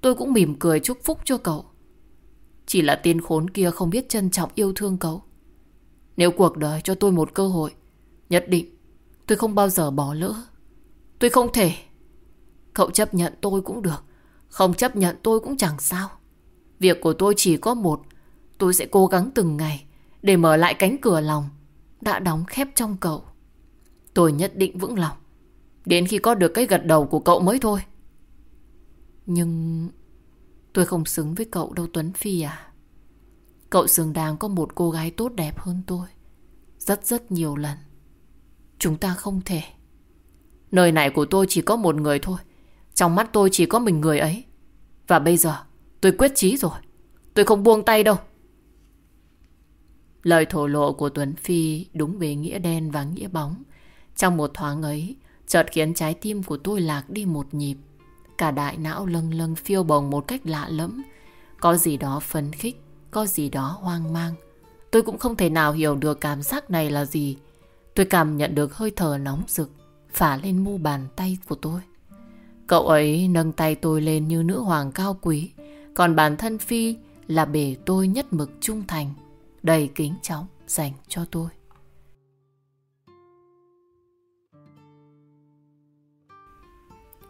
Tôi cũng mỉm cười chúc phúc cho cậu. Chỉ là tên khốn kia không biết trân trọng yêu thương cậu. Nếu cuộc đời cho tôi một cơ hội, Nhất định Tôi không bao giờ bỏ lỡ. Tôi không thể. Cậu chấp nhận tôi cũng được, Không chấp nhận tôi cũng chẳng sao. Việc của tôi chỉ có một, Tôi sẽ cố gắng từng ngày Để mở lại cánh cửa lòng. Đã đóng khép trong cậu. Tôi nhất định vững lòng. Đến khi có được cái gật đầu của cậu mới thôi. Nhưng Tôi không xứng với cậu đâu, Tuấn Phi à. Cậu xứng đáng có một cô gái tốt đẹp hơn tôi Rất rất nhiều lần. Chúng ta không thể. Nơi này của tôi chỉ có một người thôi. Trong mắt tôi chỉ có mình người ấy. Và bây giờ tôi quyết chí rồi. Tôi không buông tay đâu. Lời thổ lộ của Tuấn Phi đúng về nghĩa đen và nghĩa bóng. Trong một thoáng ấy, chợt khiến trái tim của tôi lạc đi một nhịp. Cả đại não lâng lâng phiêu bồng một cách lạ lẫm. Có gì đó phấn khích, có gì đó hoang mang. Tôi cũng không thể nào hiểu được cảm giác này là gì. Tôi cảm nhận được hơi thở nóng rực phả lên mu bàn tay của tôi. Cậu ấy nâng tay tôi lên như nữ hoàng cao quý, còn bản thân Phi là bể tôi nhất mực trung thành, đầy kính trọng dành cho tôi.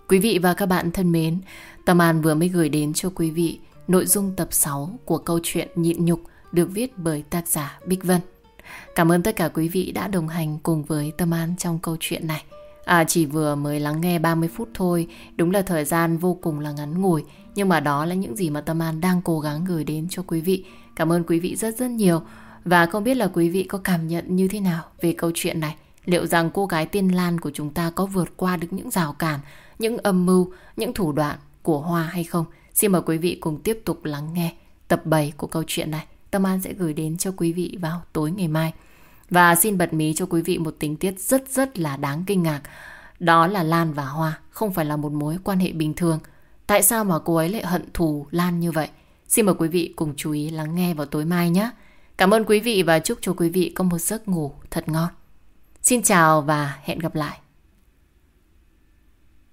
Quý vị và các bạn thân mến, Tâm An vừa mới gửi đến cho quý vị nội dung tập 6 của câu chuyện Nhịn Nhục được viết bởi tác giả Bích Vân. Cảm ơn tất cả quý vị đã đồng hành cùng với Tâm An trong câu chuyện này. À, chỉ vừa mới lắng nghe 30 phút thôi, đúng là thời gian vô cùng là ngắn ngủi, nhưng mà đó là những gì mà Tâm An đang cố gắng gửi đến cho quý vị. Cảm ơn quý vị rất rất nhiều. Và không biết là quý vị có cảm nhận như thế nào về câu chuyện này. Liệu rằng cô gái tiên Lan của chúng ta có vượt qua được những rào cản những âm mưu, những thủ đoạn của Hoa hay không. Xin mời quý vị cùng tiếp tục lắng nghe tập 7 của câu chuyện này. Tâm An sẽ gửi đến cho quý vị vào tối ngày mai. Và xin bật mí cho quý vị một tình tiết rất rất là đáng kinh ngạc. Đó là Lan và Hoa không phải là một mối quan hệ bình thường. Tại sao mà cô ấy lại hận thù Lan như vậy? Xin mời quý vị cùng chú ý lắng nghe vào tối mai nhé. Cảm ơn quý vị và chúc cho quý vị có một giấc ngủ thật ngon. Xin chào và hẹn gặp lại.